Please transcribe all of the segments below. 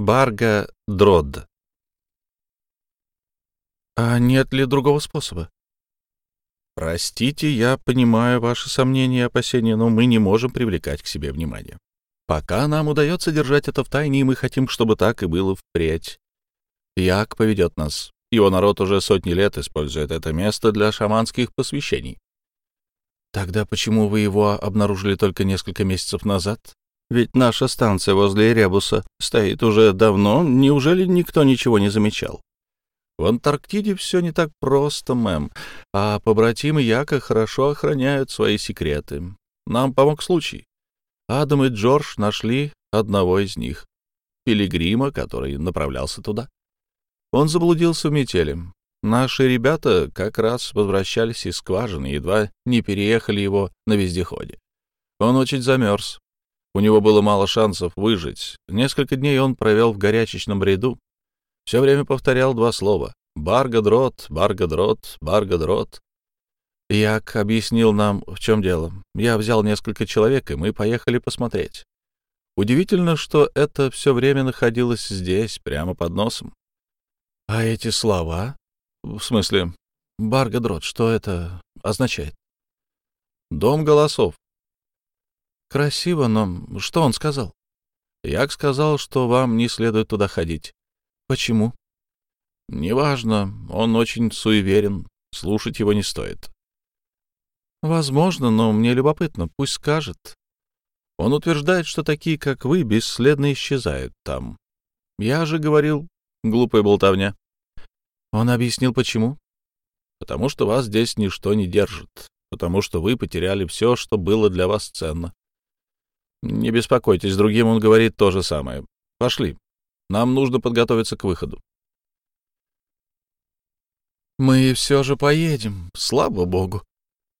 Барга Дрод. А нет ли другого способа? Простите, я понимаю ваши сомнения и опасения, но мы не можем привлекать к себе внимание. Пока нам удается держать это в тайне, и мы хотим, чтобы так и было впредь. Як поведет нас. Его народ уже сотни лет использует это место для шаманских посвящений. Тогда почему вы его обнаружили только несколько месяцев назад? Ведь наша станция возле Ребуса стоит уже давно. Неужели никто ничего не замечал? В Антарктиде все не так просто, мэм, а побратимы Яка хорошо охраняют свои секреты. Нам помог случай. Адам и Джордж нашли одного из них, пилигрима, который направлялся туда. Он заблудился в метели. Наши ребята как раз возвращались из скважины, едва не переехали его на вездеходе. Он очень замерз. У него было мало шансов выжить. Несколько дней он провел в горячечном бреду. Все время повторял два слова. «Баргадрот, Баргадрот, Баргадрот». Як объяснил нам, в чем дело. Я взял несколько человек, и мы поехали посмотреть. Удивительно, что это все время находилось здесь, прямо под носом. А эти слова? В смысле, Баргадрот, что это означает? Дом голосов. Красиво, но что он сказал? Як сказал, что вам не следует туда ходить. Почему? Неважно, он очень суеверен, слушать его не стоит. Возможно, но мне любопытно, пусть скажет. Он утверждает, что такие, как вы, бесследно исчезают там. Я же говорил, глупая болтовня. Он объяснил, почему? Потому что вас здесь ничто не держит, потому что вы потеряли все, что было для вас ценно. Не беспокойтесь, другим он говорит то же самое. Пошли. Нам нужно подготовиться к выходу. Мы все же поедем, слава богу.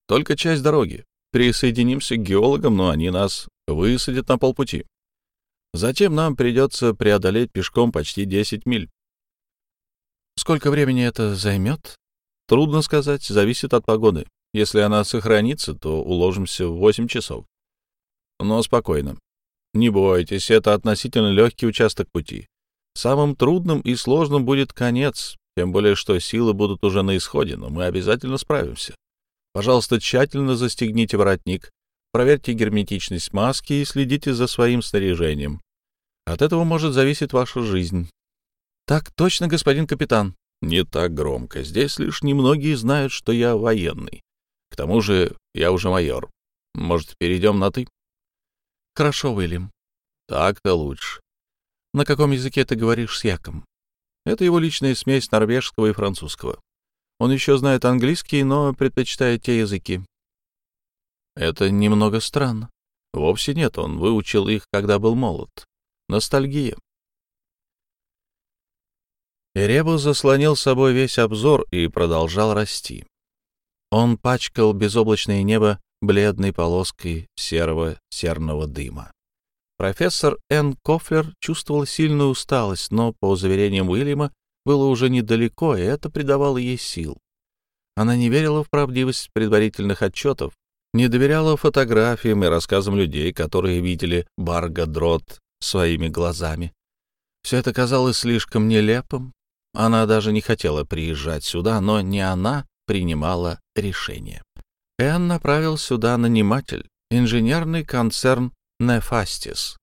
Только часть дороги. Присоединимся к геологам, но они нас высадят на полпути. Затем нам придется преодолеть пешком почти 10 миль. Сколько времени это займет? Трудно сказать, зависит от погоды. Если она сохранится, то уложимся в 8 часов но спокойно. Не бойтесь, это относительно легкий участок пути. Самым трудным и сложным будет конец, тем более что силы будут уже на исходе, но мы обязательно справимся. Пожалуйста, тщательно застегните воротник, проверьте герметичность маски и следите за своим снаряжением. От этого может зависеть ваша жизнь. Так точно, господин капитан. Не так громко. Здесь лишь немногие знают, что я военный. К тому же я уже майор. Может, перейдем на «ты»? Хорошо, Уильям. Так-то лучше. На каком языке ты говоришь с Яком? Это его личная смесь норвежского и французского. Он еще знает английский, но предпочитает те языки. Это немного странно. Вовсе нет, он выучил их, когда был молод. Ностальгия. Эребус заслонил с собой весь обзор и продолжал расти. Он пачкал безоблачное небо бледной полоской серого серного дыма. Профессор Н. Кофлер чувствовал сильную усталость, но, по заверениям Уильяма, было уже недалеко, и это придавало ей сил. Она не верила в правдивость предварительных отчетов, не доверяла фотографиям и рассказам людей, которые видели Баргадрот своими глазами. Все это казалось слишком нелепым. Она даже не хотела приезжать сюда, но не она принимала решение. Эн направил сюда наниматель, инженерный концерн «Нефастис».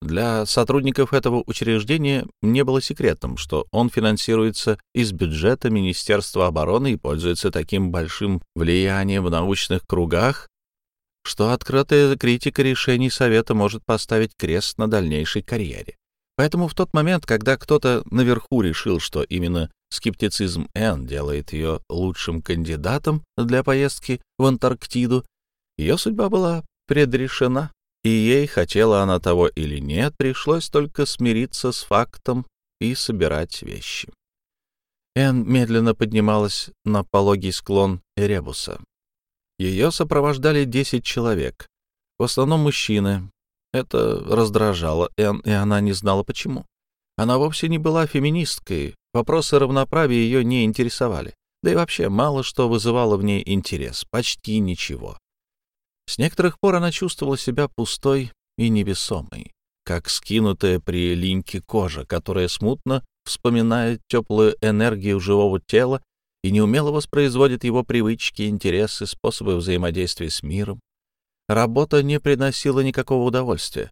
Для сотрудников этого учреждения не было секретом, что он финансируется из бюджета Министерства обороны и пользуется таким большим влиянием в научных кругах, что открытая критика решений Совета может поставить крест на дальнейшей карьере. Поэтому в тот момент, когда кто-то наверху решил, что именно Скептицизм Энн делает ее лучшим кандидатом для поездки в Антарктиду. Ее судьба была предрешена, и ей, хотела она того или нет, пришлось только смириться с фактом и собирать вещи. Энн медленно поднималась на пологий склон Эребуса. Ее сопровождали десять человек, в основном мужчины. Это раздражало Энн, и она не знала почему. Она вовсе не была феминисткой, Вопросы равноправия ее не интересовали. Да и вообще мало что вызывало в ней интерес, почти ничего. С некоторых пор она чувствовала себя пустой и невесомой. как скинутая при линьке кожа, которая смутно вспоминает теплую энергию живого тела и неумело воспроизводит его привычки, интересы, способы взаимодействия с миром. Работа не приносила никакого удовольствия,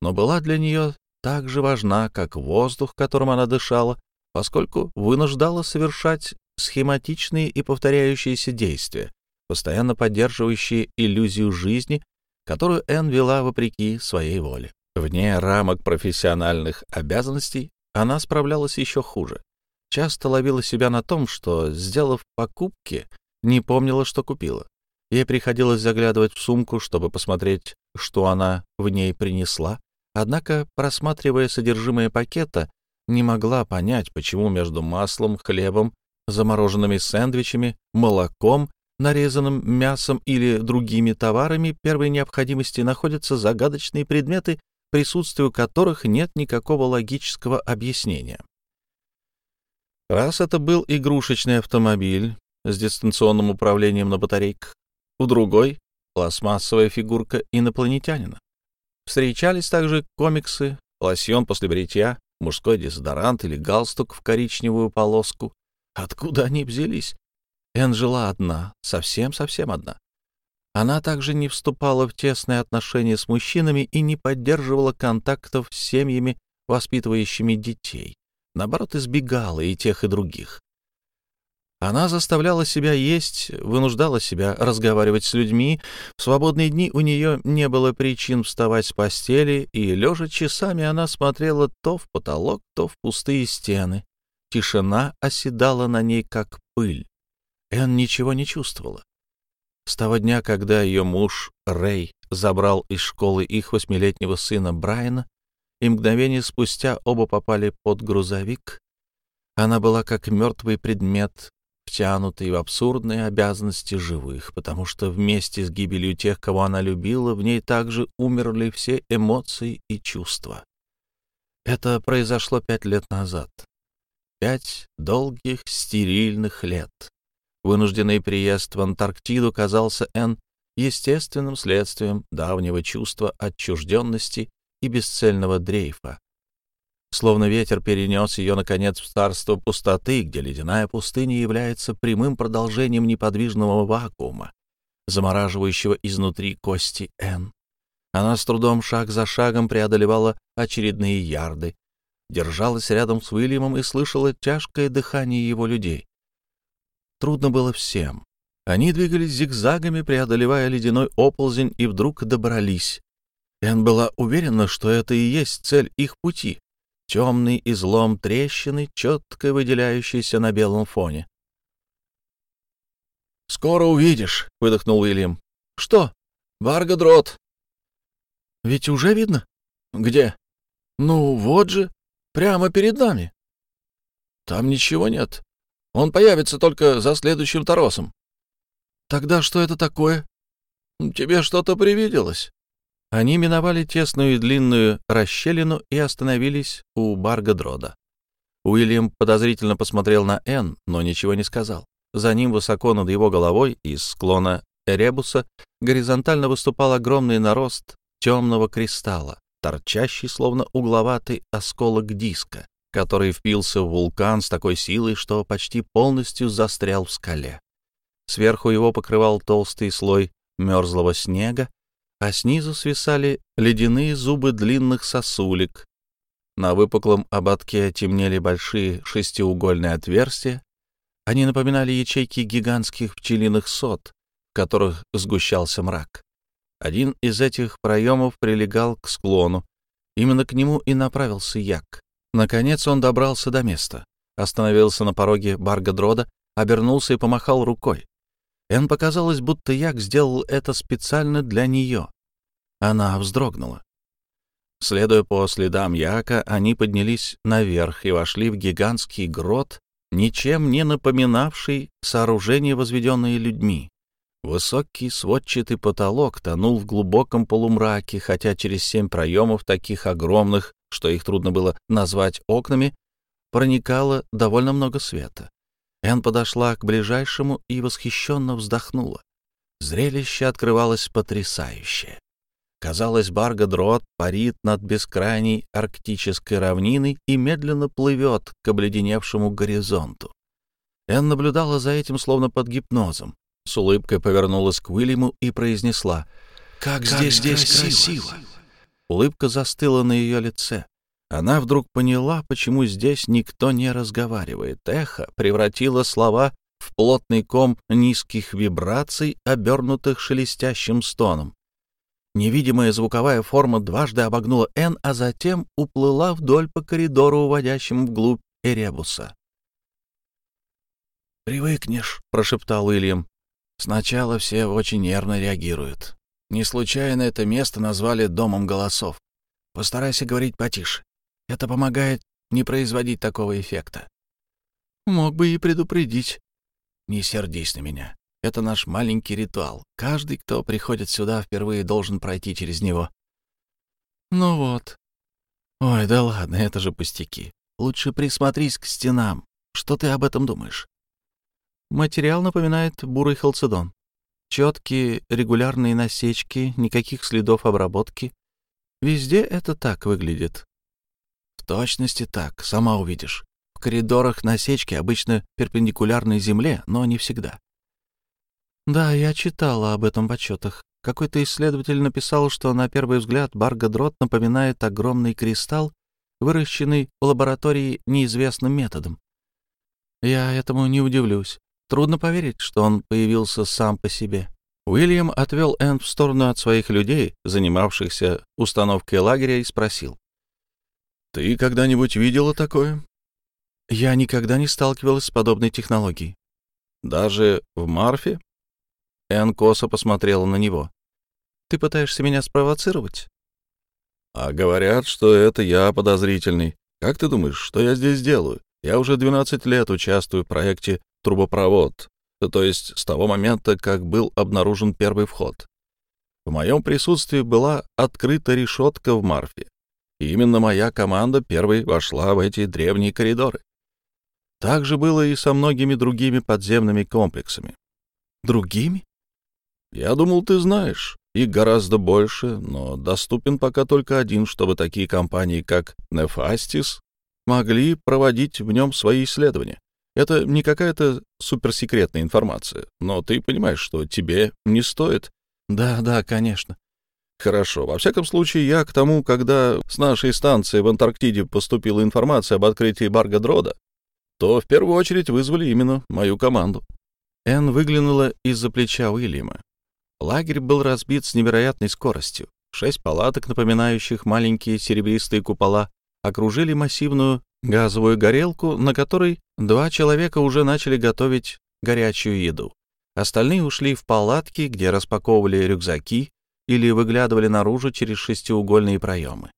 но была для нее так же важна, как воздух, которым она дышала, поскольку вынуждала совершать схематичные и повторяющиеся действия, постоянно поддерживающие иллюзию жизни, которую Энн вела вопреки своей воле. Вне рамок профессиональных обязанностей она справлялась еще хуже. Часто ловила себя на том, что, сделав покупки, не помнила, что купила. Ей приходилось заглядывать в сумку, чтобы посмотреть, что она в ней принесла. Однако, просматривая содержимое пакета, не могла понять, почему между маслом, хлебом, замороженными сэндвичами, молоком, нарезанным мясом или другими товарами первой необходимости находятся загадочные предметы, присутствию которых нет никакого логического объяснения. Раз это был игрушечный автомобиль с дистанционным управлением на батарейках, у другой — пластмассовая фигурка инопланетянина. Встречались также комиксы, лосьон после бритья, мужской дезодорант или галстук в коричневую полоску. Откуда они взялись? Эн жила одна, совсем-совсем одна. Она также не вступала в тесные отношения с мужчинами и не поддерживала контактов с семьями, воспитывающими детей. Наоборот, избегала и тех, и других. Она заставляла себя есть, вынуждала себя разговаривать с людьми. В свободные дни у нее не было причин вставать с постели, и, лежа часами, она смотрела то в потолок, то в пустые стены. Тишина оседала на ней, как пыль. Эн ничего не чувствовала. С того дня, когда ее муж Рэй забрал из школы их восьмилетнего сына Брайана, и мгновение спустя оба попали под грузовик, она была как мертвый предмет, втянутый в абсурдные обязанности живых, потому что вместе с гибелью тех, кого она любила, в ней также умерли все эмоции и чувства. Это произошло пять лет назад. Пять долгих стерильных лет. Вынужденный приезд в Антарктиду казался Энн естественным следствием давнего чувства отчужденности и бесцельного дрейфа, Словно ветер перенес ее, наконец, в царство пустоты, где ледяная пустыня является прямым продолжением неподвижного вакуума, замораживающего изнутри кости Н. Она с трудом шаг за шагом преодолевала очередные ярды, держалась рядом с Уильямом и слышала тяжкое дыхание его людей. Трудно было всем. Они двигались зигзагами, преодолевая ледяной оползень, и вдруг добрались. Эн была уверена, что это и есть цель их пути темный излом трещины, четко выделяющийся на белом фоне. «Скоро увидишь», — выдохнул Уильям. «Что?» «Варгадрот». «Ведь уже видно?» «Где?» «Ну, вот же, прямо перед нами». «Там ничего нет. Он появится только за следующим торосом». «Тогда что это такое?» «Тебе что-то привиделось?» Они миновали тесную и длинную расщелину и остановились у Баргадрода. Уильям подозрительно посмотрел на Энн, но ничего не сказал. За ним высоко над его головой из склона Эребуса горизонтально выступал огромный нарост темного кристалла, торчащий словно угловатый осколок диска, который впился в вулкан с такой силой, что почти полностью застрял в скале. Сверху его покрывал толстый слой мерзлого снега, а снизу свисали ледяные зубы длинных сосулек. На выпуклом ободке темнели большие шестиугольные отверстия. Они напоминали ячейки гигантских пчелиных сот, в которых сгущался мрак. Один из этих проемов прилегал к склону. Именно к нему и направился Як. Наконец он добрался до места, остановился на пороге Баргадрода, обернулся и помахал рукой. Эн показалось, будто Як сделал это специально для нее. Она вздрогнула. Следуя по следам Яка, они поднялись наверх и вошли в гигантский грот, ничем не напоминавший сооружение, возведенное людьми. Высокий сводчатый потолок тонул в глубоком полумраке, хотя через семь проемов, таких огромных, что их трудно было назвать окнами, проникало довольно много света. Эн подошла к ближайшему и восхищенно вздохнула. Зрелище открывалось потрясающее. Казалось, Барга-дрот парит над бескрайней арктической равниной и медленно плывет к обледеневшему горизонту. Энн наблюдала за этим словно под гипнозом. С улыбкой повернулась к Уильяму и произнесла «Как, как здесь, здесь красиво!», красиво. Улыбка застыла на ее лице. Она вдруг поняла, почему здесь никто не разговаривает. Эхо превратило слова в плотный ком низких вибраций, обернутых шелестящим стоном. Невидимая звуковая форма дважды обогнула Н, а затем уплыла вдоль по коридору, уводящему вглубь Эребуса. «Привыкнешь», — прошептал Уильям. «Сначала все очень нервно реагируют. Не случайно это место назвали «домом голосов». Постарайся говорить потише. Это помогает не производить такого эффекта». «Мог бы и предупредить». «Не сердись на меня. Это наш маленький ритуал. Каждый, кто приходит сюда, впервые должен пройти через него. Ну вот. Ой, да ладно, это же пустяки. Лучше присмотрись к стенам. Что ты об этом думаешь? Материал напоминает бурый халцедон. Четкие, регулярные насечки, никаких следов обработки. Везде это так выглядит. Точности так, сама увидишь. В коридорах насечки обычно перпендикулярны земле, но не всегда. Да, я читала об этом в отчетах. Какой-то исследователь написал, что на первый взгляд баргадрот напоминает огромный кристалл, выращенный в лаборатории неизвестным методом. Я этому не удивлюсь. Трудно поверить, что он появился сам по себе. Уильям отвел Энн в сторону от своих людей, занимавшихся установкой лагеря, и спросил. «Ты когда-нибудь видела такое?» «Я никогда не сталкивалась с подобной технологией». «Даже в Марфе?» Энн косо посмотрела на него. «Ты пытаешься меня спровоцировать?» «А говорят, что это я подозрительный. Как ты думаешь, что я здесь делаю? Я уже 12 лет участвую в проекте «Трубопровод», то есть с того момента, как был обнаружен первый вход. В моем присутствии была открыта решетка в Марфе, и именно моя команда первой вошла в эти древние коридоры. Так же было и со многими другими подземными комплексами. Другими? Я думал, ты знаешь. Их гораздо больше, но доступен пока только один, чтобы такие компании, как Нефастис, могли проводить в нем свои исследования. Это не какая-то суперсекретная информация, но ты понимаешь, что тебе не стоит. Да, да, конечно. Хорошо. Во всяком случае, я к тому, когда с нашей станции в Антарктиде поступила информация об открытии Баргадрода, то в первую очередь вызвали именно мою команду. Энн выглянула из-за плеча Уильяма. Лагерь был разбит с невероятной скоростью. Шесть палаток, напоминающих маленькие серебристые купола, окружили массивную газовую горелку, на которой два человека уже начали готовить горячую еду. Остальные ушли в палатки, где распаковывали рюкзаки или выглядывали наружу через шестиугольные проемы.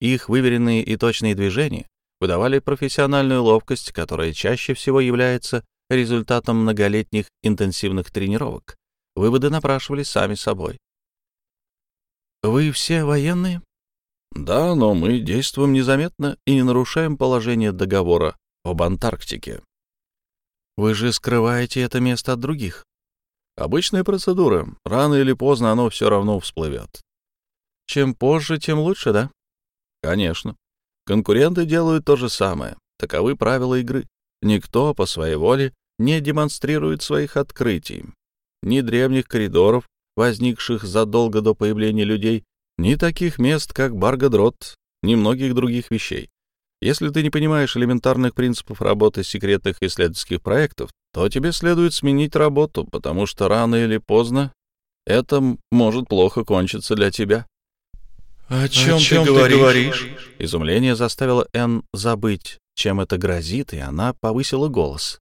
Их выверенные и точные движения выдавали профессиональную ловкость, которая чаще всего является результатом многолетних интенсивных тренировок. Выводы напрашивались сами собой. «Вы все военные?» «Да, но мы действуем незаметно и не нарушаем положение договора об Антарктике». «Вы же скрываете это место от других?» «Обычная процедура. Рано или поздно оно все равно всплывет». «Чем позже, тем лучше, да?» «Конечно. Конкуренты делают то же самое. Таковы правила игры. Никто по своей воле не демонстрирует своих открытий ни древних коридоров, возникших задолго до появления людей, ни таких мест, как Баргадрот, ни многих других вещей. Если ты не понимаешь элементарных принципов работы секретных исследовательских проектов, то тебе следует сменить работу, потому что рано или поздно это может плохо кончиться для тебя. «О чем, О чем ты, говоришь? ты говоришь?» Изумление заставило Энн забыть, чем это грозит, и она повысила голос.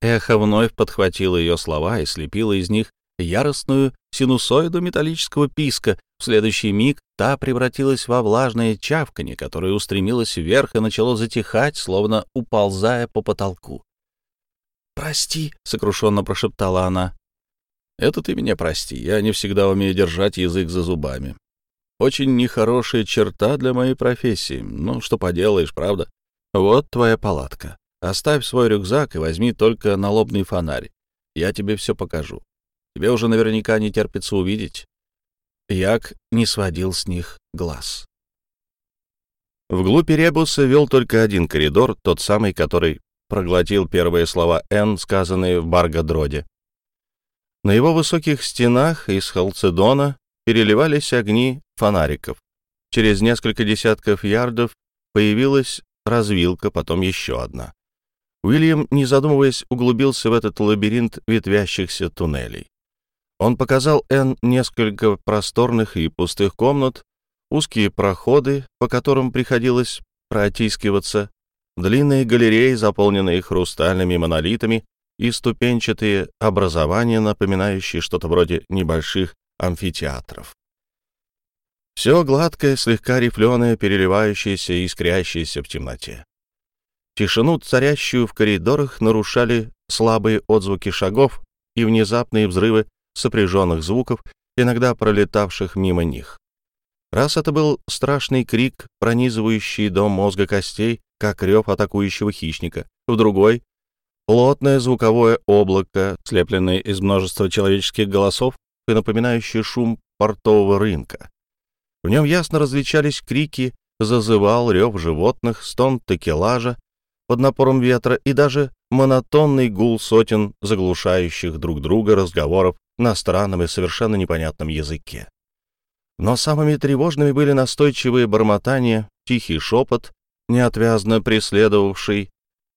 Эхо вновь подхватило ее слова и слепило из них яростную синусоиду металлического писка. В следующий миг та превратилась во влажное чавканье, которое устремилось вверх и начало затихать, словно уползая по потолку. «Прости», — сокрушенно прошептала она. «Это ты меня прости. Я не всегда умею держать язык за зубами. Очень нехорошая черта для моей профессии. Ну, что поделаешь, правда? Вот твоя палатка. Оставь свой рюкзак и возьми только налобный фонарь. Я тебе все покажу. Тебе уже наверняка не терпится увидеть. Як не сводил с них глаз. Вглубь ребуса вел только один коридор, тот самый, который проглотил первые слова «Н», сказанные в Баргадроде. На его высоких стенах из халцедона переливались огни фонариков. Через несколько десятков ярдов появилась развилка, потом еще одна. Уильям, не задумываясь, углубился в этот лабиринт ветвящихся туннелей. Он показал Энн несколько просторных и пустых комнат, узкие проходы, по которым приходилось протискиваться, длинные галереи, заполненные хрустальными монолитами, и ступенчатые образования, напоминающие что-то вроде небольших амфитеатров. Все гладкое, слегка рифленое, переливающееся и искрящееся в темноте. Тишину, царящую в коридорах, нарушали слабые отзвуки шагов и внезапные взрывы сопряженных звуков, иногда пролетавших мимо них. Раз это был страшный крик, пронизывающий до мозга костей, как рев атакующего хищника, в другой — плотное звуковое облако, слепленное из множества человеческих голосов и напоминающее шум портового рынка. В нем ясно различались крики, зазывал рев животных, стон текелажа под напором ветра и даже монотонный гул сотен заглушающих друг друга разговоров на странном и совершенно непонятном языке. Но самыми тревожными были настойчивые бормотания, тихий шепот, неотвязно преследовавший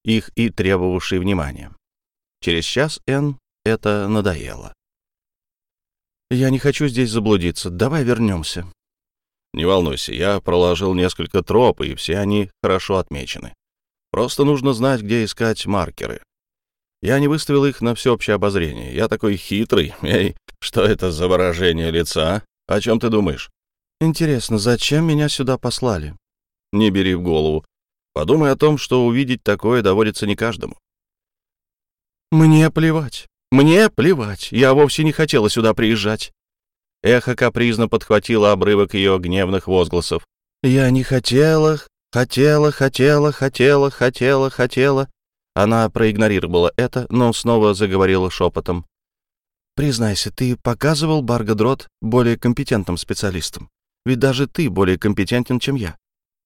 их и требовавший внимания. Через час Н это надоело. «Я не хочу здесь заблудиться. Давай вернемся». «Не волнуйся, я проложил несколько троп, и все они хорошо отмечены. Просто нужно знать, где искать маркеры. Я не выставил их на всеобщее обозрение. Я такой хитрый. Эй, что это за выражение лица? О чем ты думаешь? Интересно, зачем меня сюда послали? Не бери в голову. Подумай о том, что увидеть такое доводится не каждому. Мне плевать. Мне плевать. Я вовсе не хотела сюда приезжать. Эхо капризно подхватило обрывок ее гневных возгласов. Я не хотела, хотела, хотела, хотела, хотела, хотела. Она проигнорировала это, но снова заговорила шепотом. «Признайся, ты показывал Баргадрот более компетентным специалистам. Ведь даже ты более компетентен, чем я.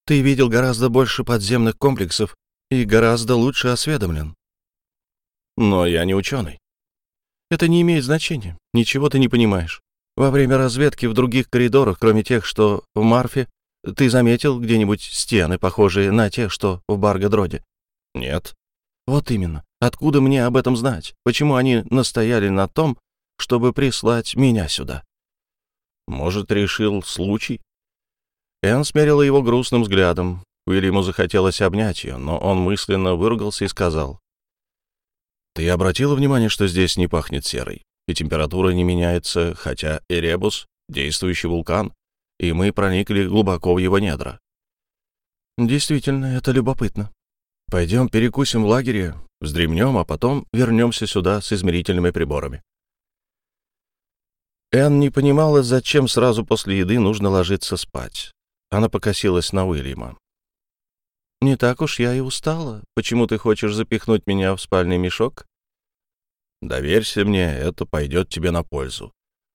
Ты видел гораздо больше подземных комплексов и гораздо лучше осведомлен. Но я не ученый. Это не имеет значения. Ничего ты не понимаешь. Во время разведки в других коридорах, кроме тех, что в Марфе, ты заметил где-нибудь стены, похожие на те, что в Баргадроде? Нет. Вот именно. Откуда мне об этом знать? Почему они настояли на том, чтобы прислать меня сюда? Может, решил случай? Энн смерила его грустным взглядом. Уильяму захотелось обнять ее, но он мысленно выругался и сказал. «Ты обратила внимание, что здесь не пахнет серой, и температура не меняется, хотя Эребус — действующий вулкан, и мы проникли глубоко в его недра?» «Действительно, это любопытно. Пойдем перекусим в лагере, вздремнем, а потом вернемся сюда с измерительными приборами». Энн не понимала, зачем сразу после еды нужно ложиться спать. Она покосилась на Уильяма. «Не так уж я и устала. Почему ты хочешь запихнуть меня в спальный мешок?» «Доверься мне, это пойдет тебе на пользу.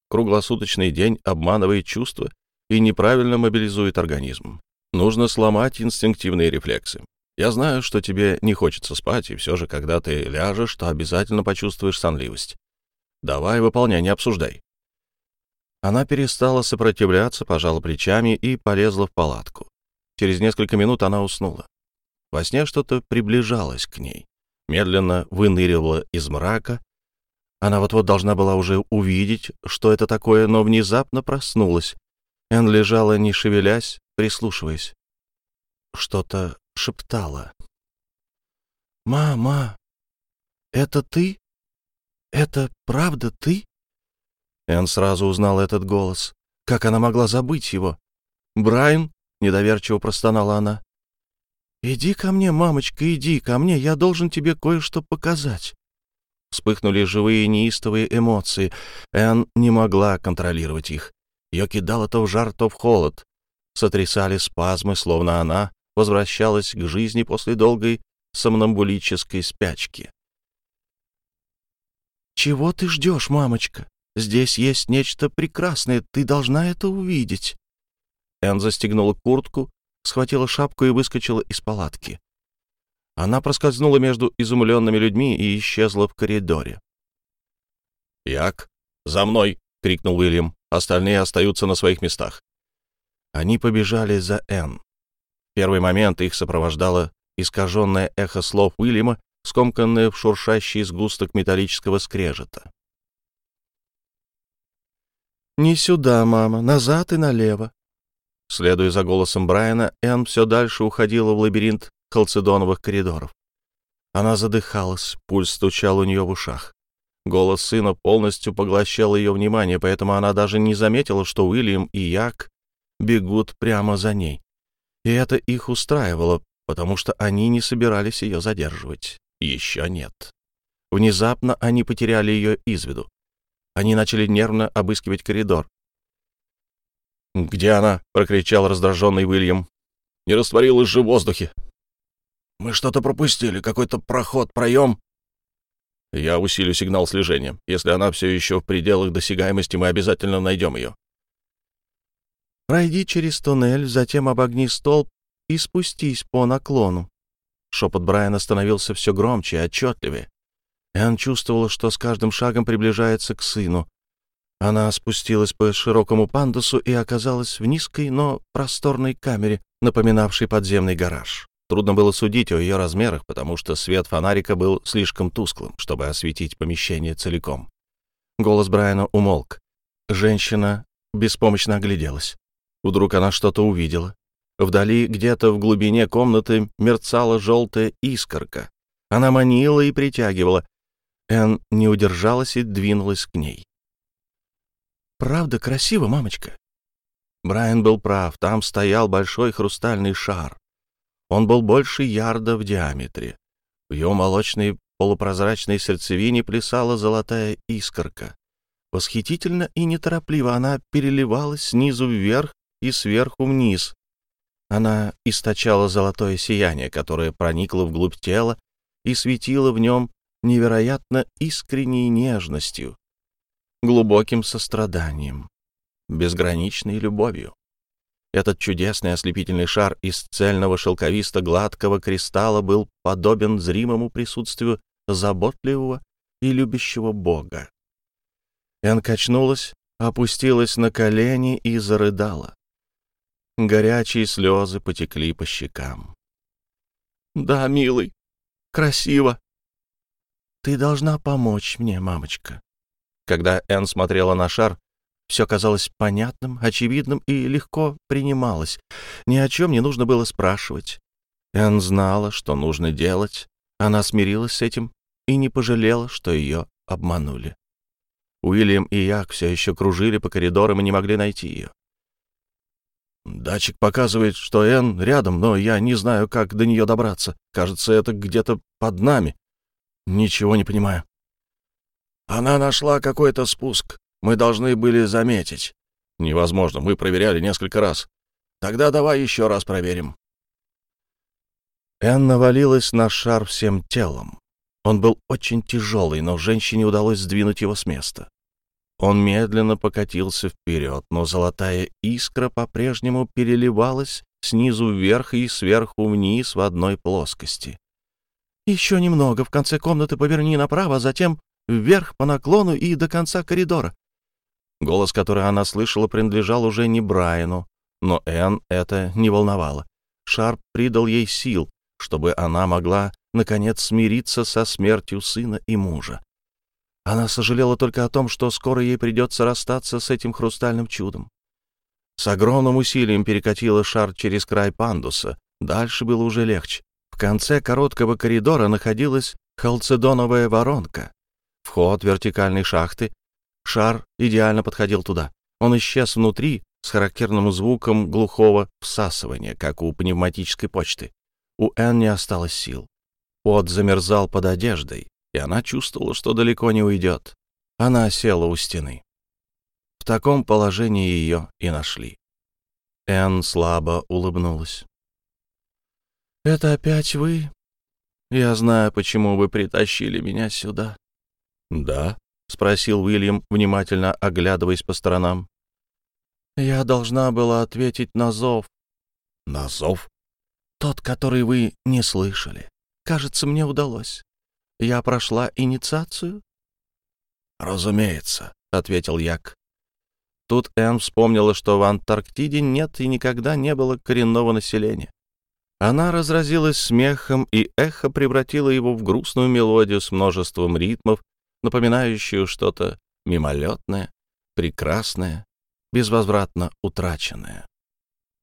Круглосуточный день обманывает чувства и неправильно мобилизует организм. Нужно сломать инстинктивные рефлексы. Я знаю, что тебе не хочется спать, и все же, когда ты ляжешь, то обязательно почувствуешь сонливость. Давай, выполняй, не обсуждай. Она перестала сопротивляться, пожала плечами и полезла в палатку. Через несколько минут она уснула. Во сне что-то приближалось к ней, медленно выныривало из мрака. Она вот-вот должна была уже увидеть, что это такое, но внезапно проснулась. Эн лежала, не шевелясь, прислушиваясь. Что-то шептала. «Мама, это ты? Это правда ты?» Эн сразу узнал этот голос. Как она могла забыть его? «Брайан?» — недоверчиво простонала она. «Иди ко мне, мамочка, иди ко мне, я должен тебе кое-что показать». Вспыхнули живые неистовые эмоции. Эн не могла контролировать их. Ее кидало то в жар, то в холод. Сотрясали спазмы, словно она возвращалась к жизни после долгой сомнамбулической спячки. «Чего ты ждешь, мамочка?» Здесь есть нечто прекрасное, ты должна это увидеть». Энн застегнула куртку, схватила шапку и выскочила из палатки. Она проскользнула между изумленными людьми и исчезла в коридоре. «Як, за мной!» — крикнул Уильям. Остальные остаются на своих местах. Они побежали за Энн. В первый момент их сопровождало искаженное эхо слов Уильяма, скомканное в шуршащий сгусток металлического скрежета. «Не сюда, мама, назад и налево». Следуя за голосом Брайана, Энн все дальше уходила в лабиринт халцедоновых коридоров. Она задыхалась, пульс стучал у нее в ушах. Голос сына полностью поглощал ее внимание, поэтому она даже не заметила, что Уильям и Як бегут прямо за ней. И это их устраивало, потому что они не собирались ее задерживать. Еще нет. Внезапно они потеряли ее из виду. Они начали нервно обыскивать коридор. «Где она?» — прокричал раздраженный Уильям. «Не растворилась же в воздухе». «Мы что-то пропустили, какой-то проход, проем». «Я усилю сигнал слежения. Если она все еще в пределах досягаемости, мы обязательно найдем ее». «Пройди через туннель, затем обогни столб и спустись по наклону». Шепот Брайана становился все громче и отчетливее. Энн чувствовала, что с каждым шагом приближается к сыну. Она спустилась по широкому пандусу и оказалась в низкой, но просторной камере, напоминавшей подземный гараж. Трудно было судить о ее размерах, потому что свет фонарика был слишком тусклым, чтобы осветить помещение целиком. Голос Брайана умолк. Женщина беспомощно огляделась. Вдруг она что-то увидела. Вдали, где-то в глубине комнаты, мерцала желтая искорка. Она манила и притягивала. Энн не удержалась и двинулась к ней. «Правда красиво, мамочка?» Брайан был прав. Там стоял большой хрустальный шар. Он был больше ярда в диаметре. В его молочной полупрозрачной сердцевине плясала золотая искорка. Восхитительно и неторопливо она переливалась снизу вверх и сверху вниз. Она источала золотое сияние, которое проникло вглубь тела и светило в нем невероятно искренней нежностью, глубоким состраданием, безграничной любовью. Этот чудесный ослепительный шар из цельного шелковисто-гладкого кристалла был подобен зримому присутствию заботливого и любящего Бога. Эн качнулась, опустилась на колени и зарыдала. Горячие слезы потекли по щекам. «Да, милый, красиво. Ты должна помочь мне, мамочка». Когда Эн смотрела на шар, все казалось понятным, очевидным и легко принималось. Ни о чем не нужно было спрашивать. Энн знала, что нужно делать. Она смирилась с этим и не пожалела, что ее обманули. Уильям и Як все еще кружили по коридорам и не могли найти ее. «Датчик показывает, что Энн рядом, но я не знаю, как до нее добраться. Кажется, это где-то под нами. Ничего не понимаю». «Она нашла какой-то спуск. Мы должны были заметить. Невозможно, мы проверяли несколько раз. Тогда давай еще раз проверим. Энн навалилась на шар всем телом. Он был очень тяжелый, но женщине удалось сдвинуть его с места. Он медленно покатился вперед, но золотая искра по-прежнему переливалась снизу вверх и сверху вниз в одной плоскости. «Еще немного, в конце комнаты поверни направо, а затем вверх по наклону и до конца коридора. Голос, который она слышала, принадлежал уже не Брайану, но Энн это не волновало. Шарп придал ей сил, чтобы она могла, наконец, смириться со смертью сына и мужа. Она сожалела только о том, что скоро ей придется расстаться с этим хрустальным чудом. С огромным усилием перекатила шар через край пандуса. Дальше было уже легче. В конце короткого коридора находилась халцедоновая воронка. Вход вертикальной шахты Шар идеально подходил туда. Он исчез внутри с характерным звуком глухого всасывания, как у пневматической почты. У Энн не осталось сил. Пот замерзал под одеждой, и она чувствовала, что далеко не уйдет. Она села у стены. В таком положении ее и нашли. Энн слабо улыбнулась. «Это опять вы? Я знаю, почему вы притащили меня сюда». «Да», спросил Уильям, внимательно оглядываясь по сторонам. «Я должна была ответить на зов». «На зов?» «Тот, который вы не слышали. Кажется, мне удалось. Я прошла инициацию?» «Разумеется», — ответил Як. Тут Энн вспомнила, что в Антарктиде нет и никогда не было коренного населения. Она разразилась смехом, и эхо превратило его в грустную мелодию с множеством ритмов, напоминающую что-то мимолетное, прекрасное, безвозвратно утраченное.